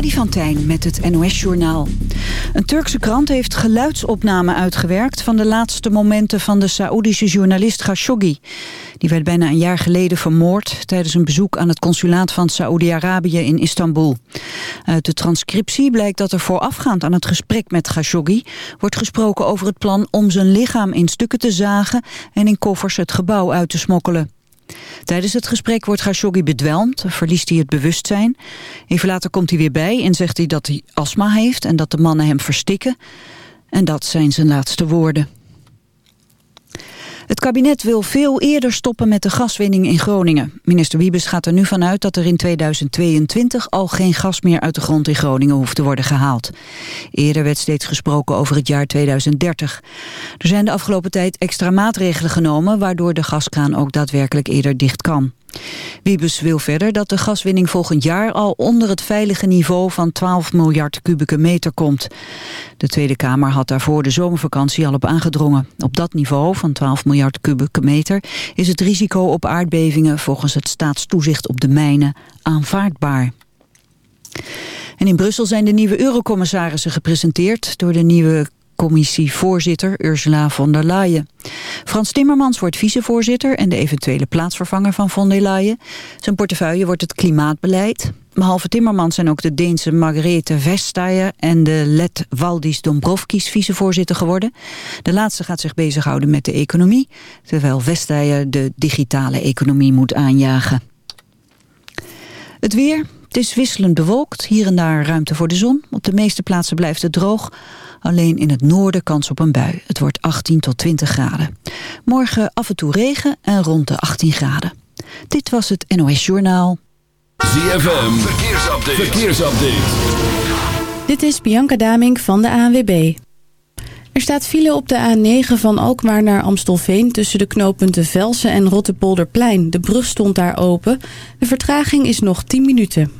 Freddy van Tijn met het NOS-journaal. Een Turkse krant heeft geluidsopnamen uitgewerkt... van de laatste momenten van de Saoedische journalist Khashoggi. Die werd bijna een jaar geleden vermoord... tijdens een bezoek aan het consulaat van Saoedi-Arabië in Istanbul. Uit de transcriptie blijkt dat er voorafgaand aan het gesprek met Khashoggi... wordt gesproken over het plan om zijn lichaam in stukken te zagen... en in koffers het gebouw uit te smokkelen. Tijdens het gesprek wordt Khashoggi bedwelmd, verliest hij het bewustzijn. Even later komt hij weer bij en zegt hij dat hij astma heeft en dat de mannen hem verstikken. En dat zijn zijn laatste woorden. Het kabinet wil veel eerder stoppen met de gaswinning in Groningen. Minister Wiebes gaat er nu vanuit dat er in 2022 al geen gas meer uit de grond in Groningen hoeft te worden gehaald. Eerder werd steeds gesproken over het jaar 2030. Er zijn de afgelopen tijd extra maatregelen genomen waardoor de gaskraan ook daadwerkelijk eerder dicht kan. Wiebes wil verder dat de gaswinning volgend jaar al onder het veilige niveau van 12 miljard kubieke meter komt. De Tweede Kamer had daarvoor de zomervakantie al op aangedrongen. Op dat niveau van 12 miljard kubieke meter is het risico op aardbevingen volgens het staatstoezicht op de mijnen aanvaardbaar. En in Brussel zijn de nieuwe eurocommissarissen gepresenteerd door de nieuwe commissievoorzitter Ursula von der Leyen. Frans Timmermans wordt vicevoorzitter en de eventuele plaatsvervanger van von der Leyen. Zijn portefeuille wordt het klimaatbeleid. Behalve Timmermans zijn ook de Deense Margrethe Vestager en de Let Valdis Dombrovskis vicevoorzitter geworden. De laatste gaat zich bezighouden met de economie, terwijl Vestager de digitale economie moet aanjagen. Het weer, het is wisselend bewolkt, hier en daar ruimte voor de zon. Op de meeste plaatsen blijft het droog. Alleen in het noorden kans op een bui. Het wordt 18 tot 20 graden. Morgen af en toe regen en rond de 18 graden. Dit was het NOS Journaal. ZFM, verkeersupdate. verkeersupdate. Dit is Bianca Damink van de ANWB. Er staat file op de A9 van Alkmaar naar Amstelveen... tussen de knooppunten Velsen en Rottepolderplein. De brug stond daar open. De vertraging is nog 10 minuten.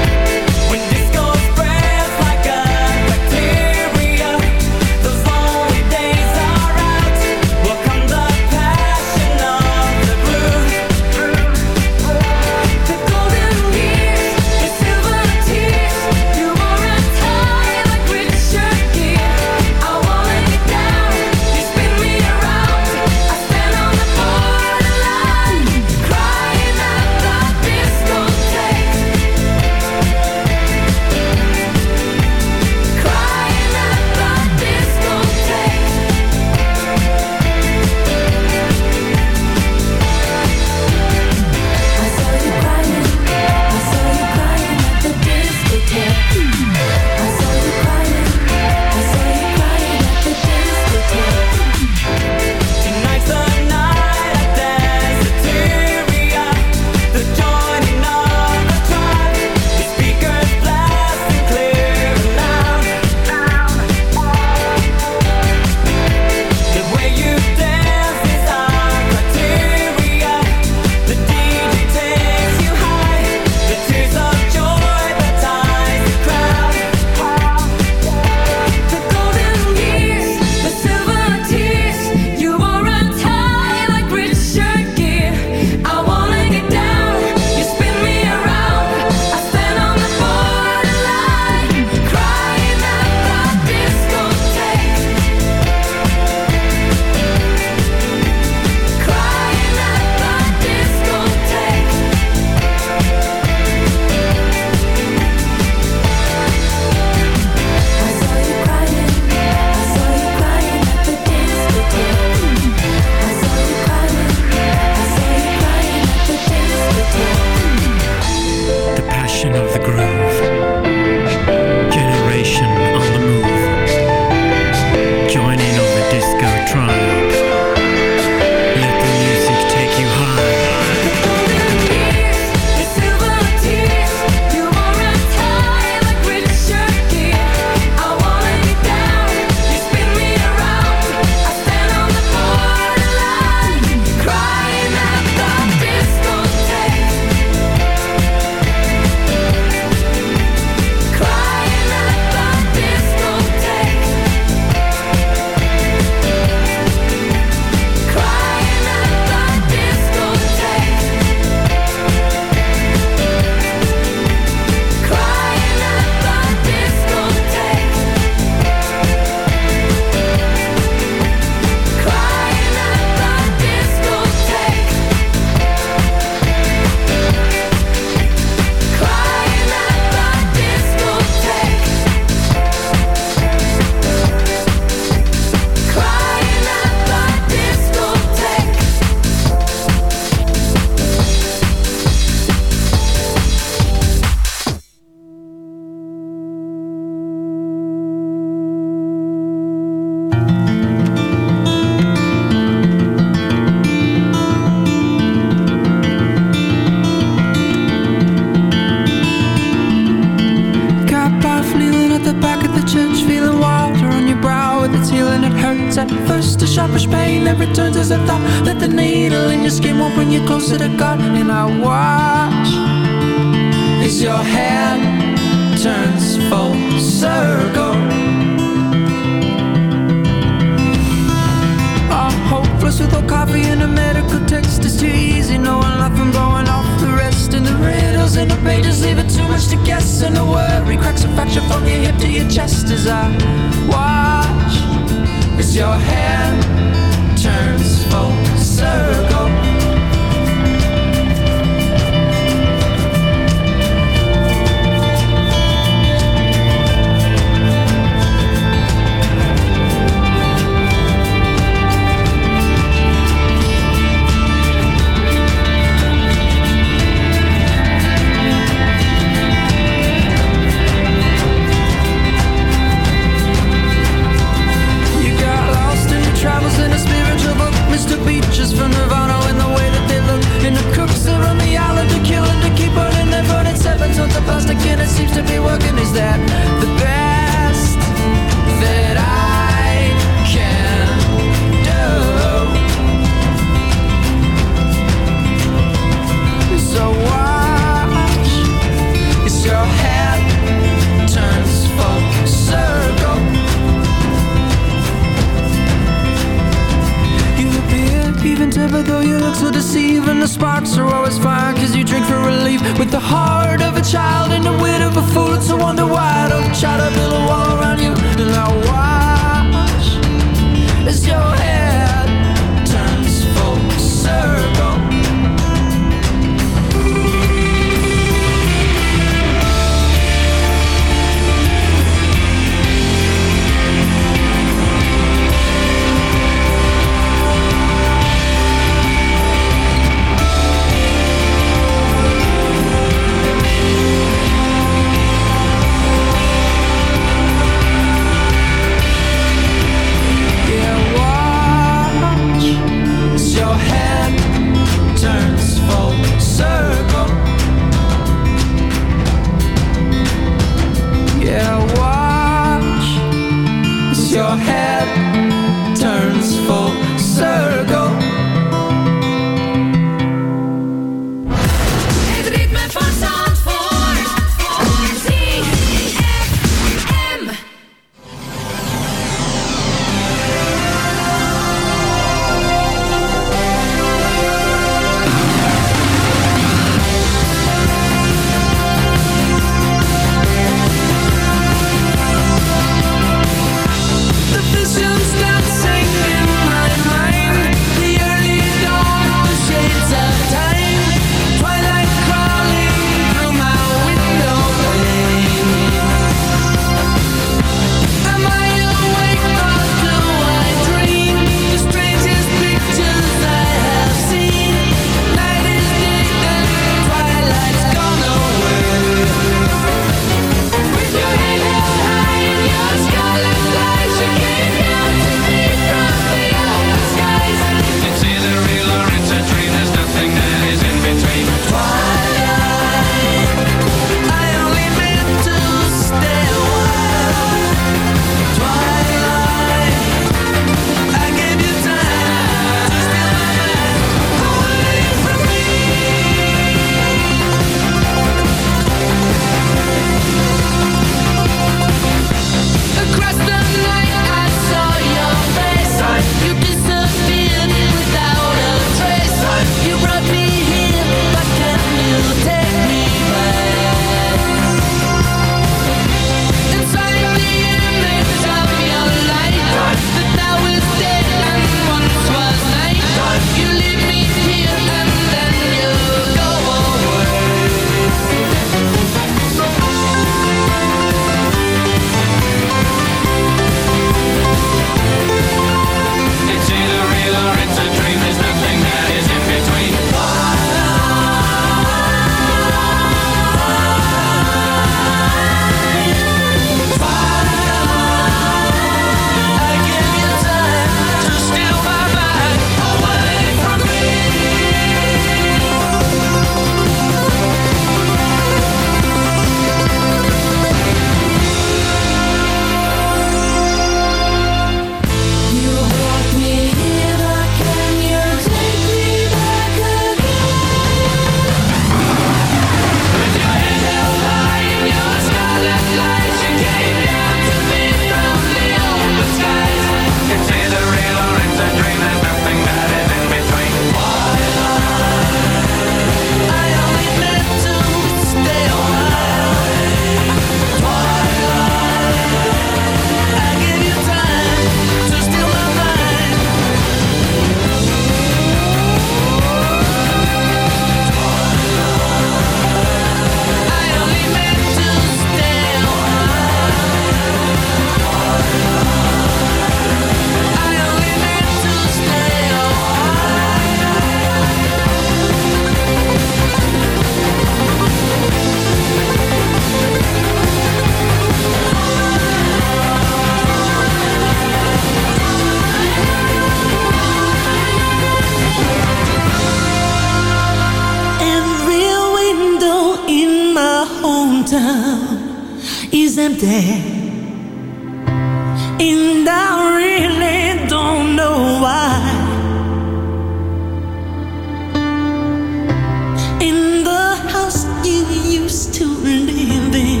used to living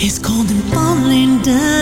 is cold and falling down.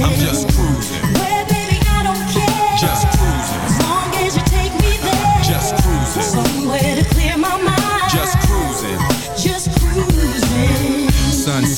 I'm just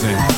Just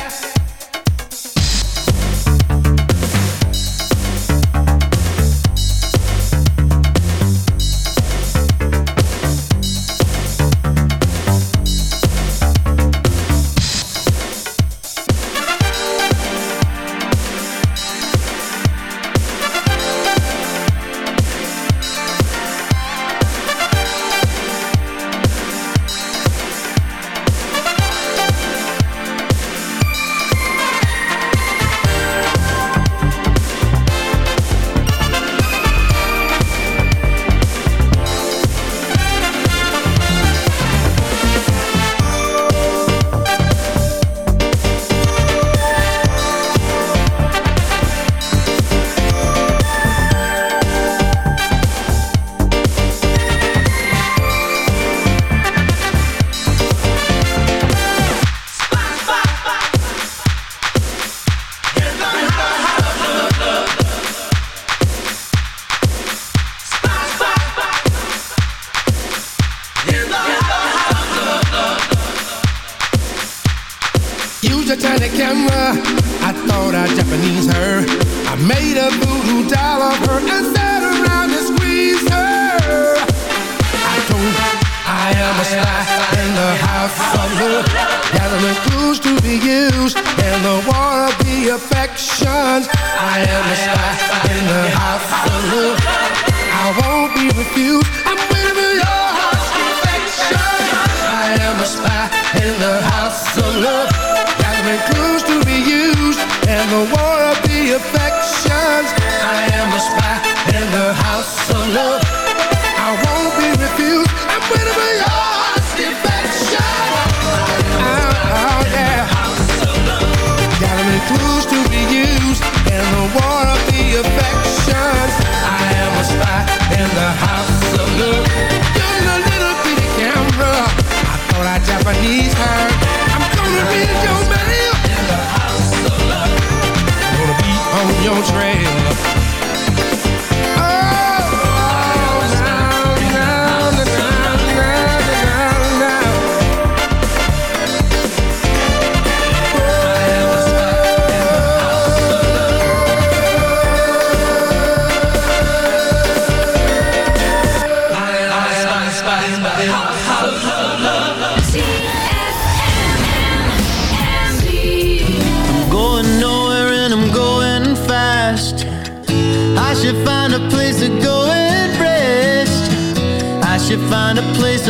her. I made a voodoo doll of her and sat around and squeezed her. I don't. I am a spy in the house of love. Gathering clues to be used in the war of the affections. I am a spy in the house of love. I won't be refused. your trail. find a place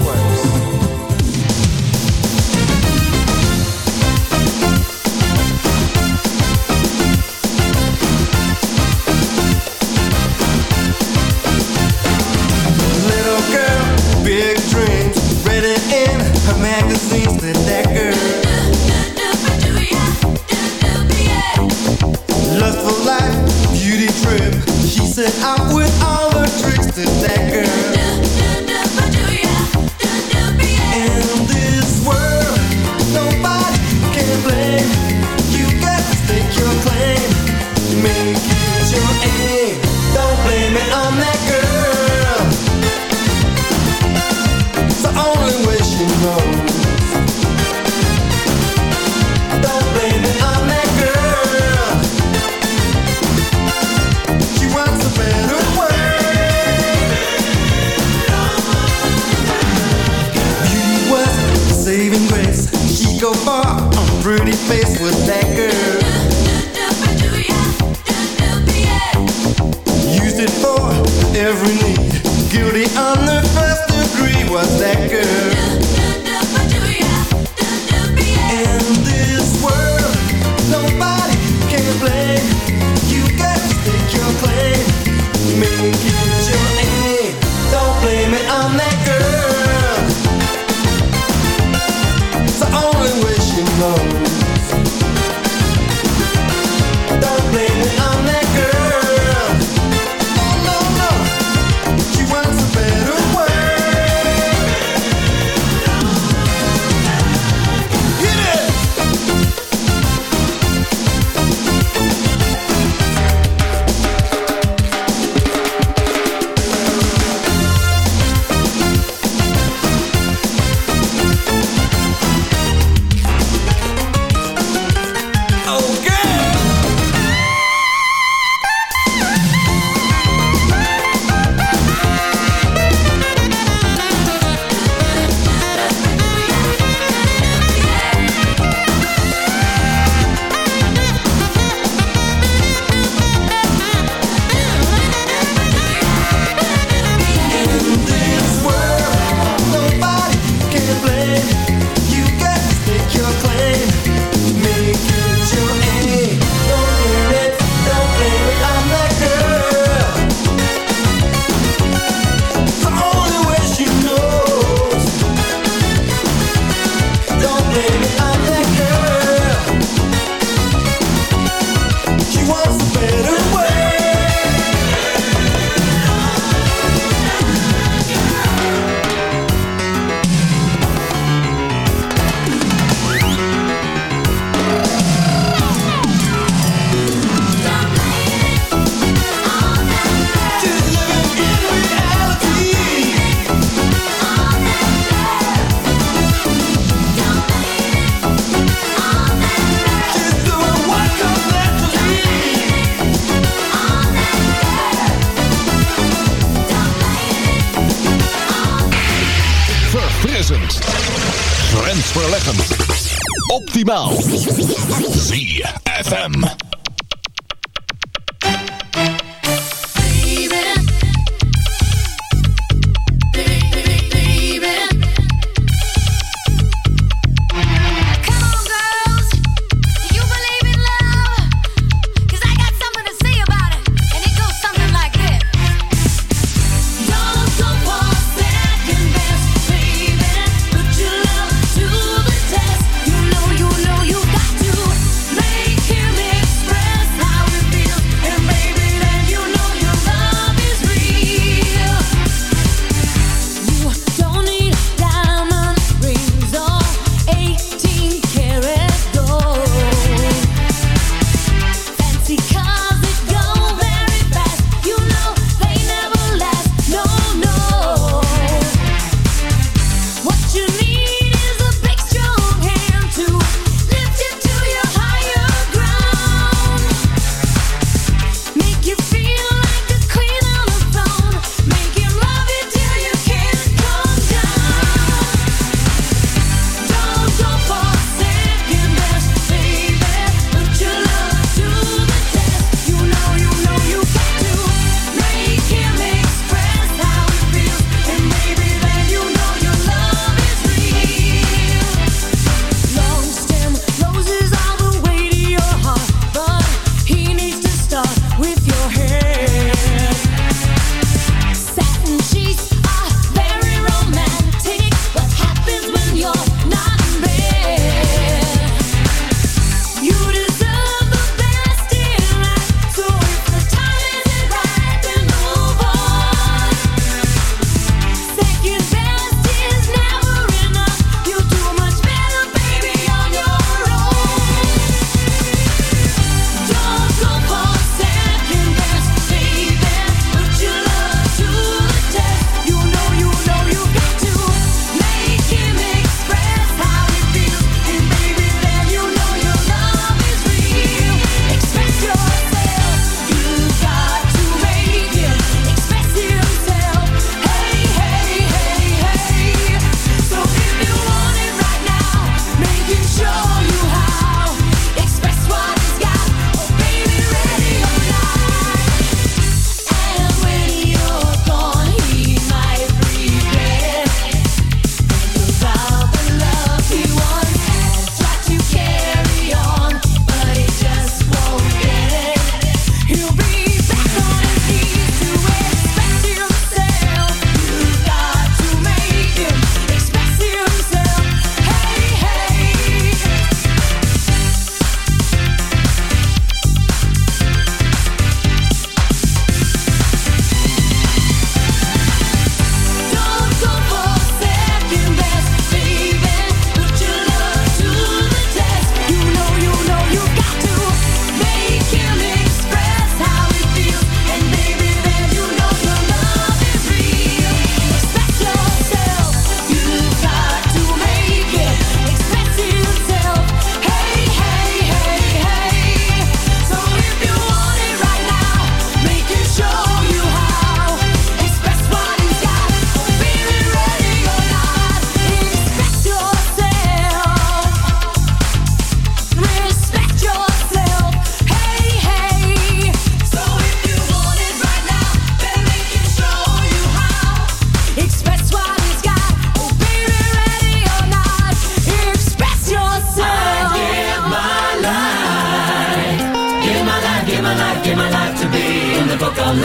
I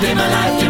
give my life.